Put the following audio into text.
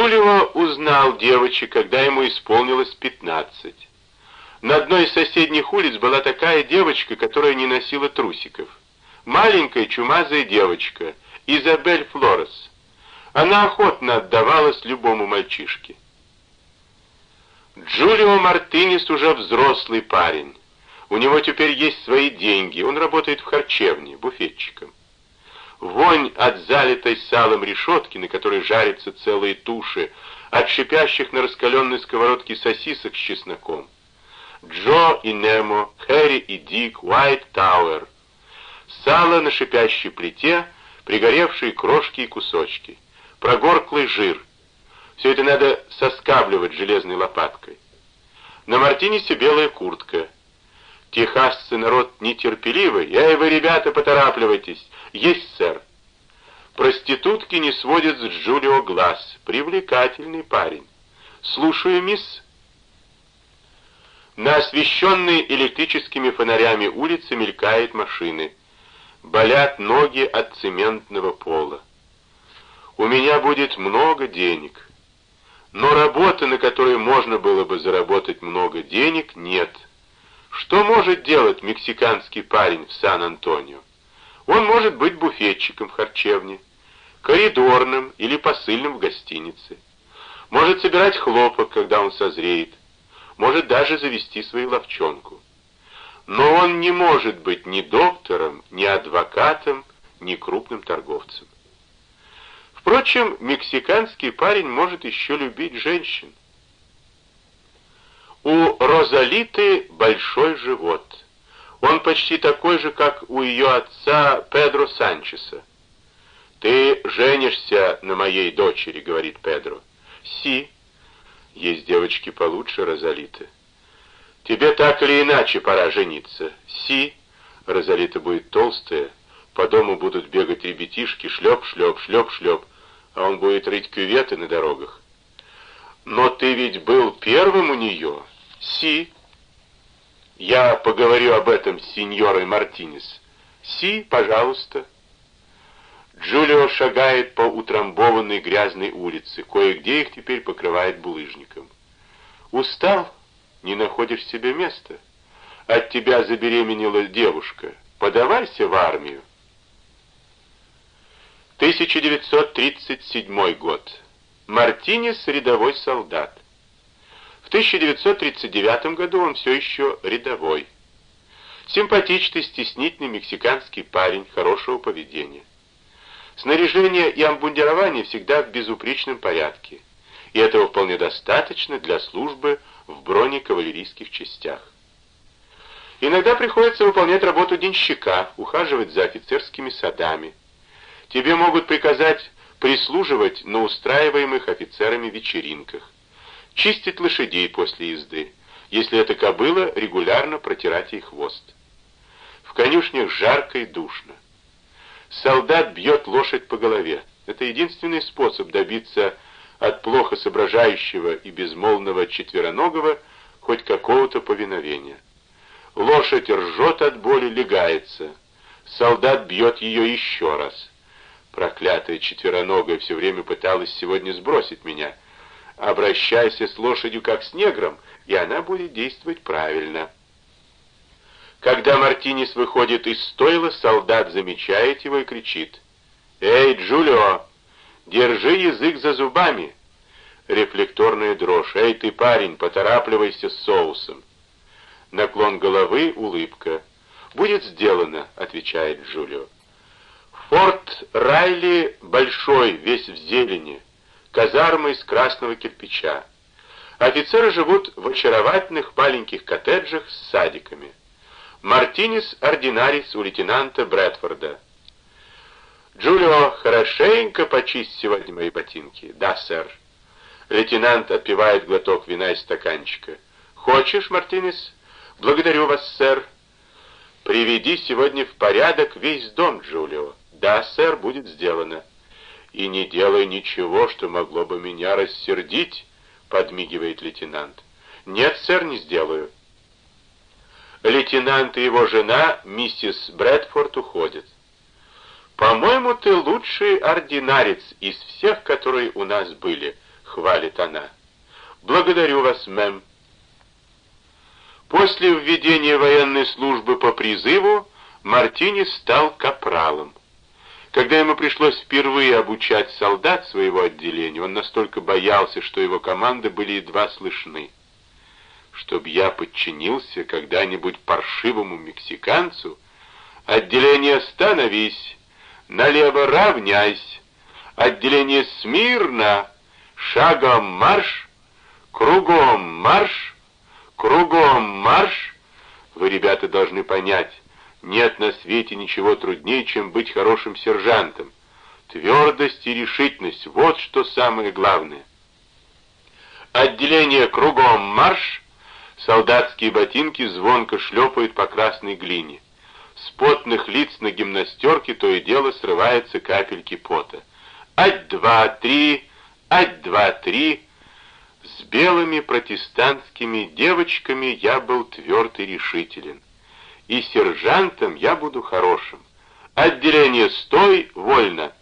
Джулио узнал девочек, когда ему исполнилось пятнадцать. На одной из соседних улиц была такая девочка, которая не носила трусиков. Маленькая чумазая девочка, Изабель Флорес. Она охотно отдавалась любому мальчишке. Джулио Мартинес уже взрослый парень. У него теперь есть свои деньги, он работает в харчевне, буфетчиком. Вонь от залитой салом решетки, на которой жарятся целые туши, от шипящих на раскаленной сковородке сосисок с чесноком. Джо и Немо, Хэри и Дик, Уайт Тауэр. Сало на шипящей плите, пригоревшие крошки и кусочки. Прогорклый жир. Все это надо соскабливать железной лопаткой. На Мартинисе белая куртка. Техасцы народ нетерпеливый. Эй, вы, ребята, поторапливайтесь. Есть, сэр. Проститутки не сводят с Джулио глаз. Привлекательный парень. Слушаю, мисс. На освещенной электрическими фонарями улице мелькают машины. Болят ноги от цементного пола. У меня будет много денег. Но работы, на которой можно было бы заработать много денег, нет. Что может делать мексиканский парень в Сан-Антонио? Он может быть буфетчиком в харчевне, коридорным или посыльным в гостинице. Может собирать хлопок, когда он созреет. Может даже завести свою ловчонку. Но он не может быть ни доктором, ни адвокатом, ни крупным торговцем. Впрочем, мексиканский парень может еще любить женщин. У Розалиты большой живот. Он почти такой же, как у ее отца Педро Санчеса. «Ты женишься на моей дочери», — говорит Педро. «Си». Есть девочки получше Розалиты. «Тебе так или иначе пора жениться». «Си». Розалита будет толстая, по дому будут бегать ребятишки, шлеп, шлеп, шлеп, шлеп, а он будет рыть кюветы на дорогах. Но ты ведь был первым у нее. Си. Я поговорю об этом с сеньорой Мартинес. Си, пожалуйста. Джулио шагает по утрамбованной грязной улице. Кое-где их теперь покрывает булыжником. Устал? Не находишь себе места? От тебя забеременела девушка. Подавайся в армию. 1937 год. Мартинес – рядовой солдат. В 1939 году он все еще рядовой. Симпатичный, стеснительный мексиканский парень хорошего поведения. Снаряжение и обмундирование всегда в безупречном порядке, и этого вполне достаточно для службы в бронекавалерийских частях. Иногда приходится выполнять работу денщика, ухаживать за офицерскими садами, Тебе могут приказать прислуживать на устраиваемых офицерами вечеринках, чистить лошадей после езды, если это кобыла, регулярно протирать ей хвост. В конюшнях жарко и душно. Солдат бьет лошадь по голове. Это единственный способ добиться от плохо соображающего и безмолвного четвероногого хоть какого-то повиновения. Лошадь ржет от боли, легается. Солдат бьет ее еще раз. Проклятая четвероногая все время пыталась сегодня сбросить меня. Обращайся с лошадью как с негром, и она будет действовать правильно. Когда Мартинес выходит из стойла, солдат замечает его и кричит. «Эй, Джулио, держи язык за зубами!» Рефлекторная дрожь. «Эй, ты, парень, поторапливайся с соусом!» Наклон головы, улыбка. «Будет сделано», — отвечает Джулио. Форт Райли большой, весь в зелени, казармы из красного кирпича. Офицеры живут в очаровательных маленьких коттеджах с садиками. Мартинес — ординарец у лейтенанта Брэдфорда. «Джулио, хорошенько почисть сегодня мои ботинки». «Да, сэр». Лейтенант отпивает глоток вина из стаканчика. «Хочешь, Мартинес?» «Благодарю вас, сэр». «Приведи сегодня в порядок весь дом, Джулио». «Да, сэр, будет сделано». «И не делай ничего, что могло бы меня рассердить», — подмигивает лейтенант. «Нет, сэр, не сделаю». Лейтенант и его жена, миссис Брэдфорд, уходят. «По-моему, ты лучший ординарец из всех, которые у нас были», — хвалит она. Благодарю вас, мэм. После введения военной службы по призыву Мартинес стал капралом. Когда ему пришлось впервые обучать солдат своего отделения, он настолько боялся, что его команды были едва слышны. «Чтоб я подчинился когда-нибудь паршивому мексиканцу, отделение становись, налево равняйся, отделение смирно, шагом марш, кругом марш, кругом марш. Вы, ребята, должны понять, нет на свете ничего труднее, чем быть хорошим сержантом. Твердость и решительность — вот что самое главное. Отделение кругом марш, солдатские ботинки звонко шлепают по красной глине. С потных лиц на гимнастерке то и дело срываются капельки пота. Ать-два-три, ать-два-три. С белыми протестантскими девочками я был тверд и решителен и сержантом я буду хорошим. Отделение «Стой!» вольно.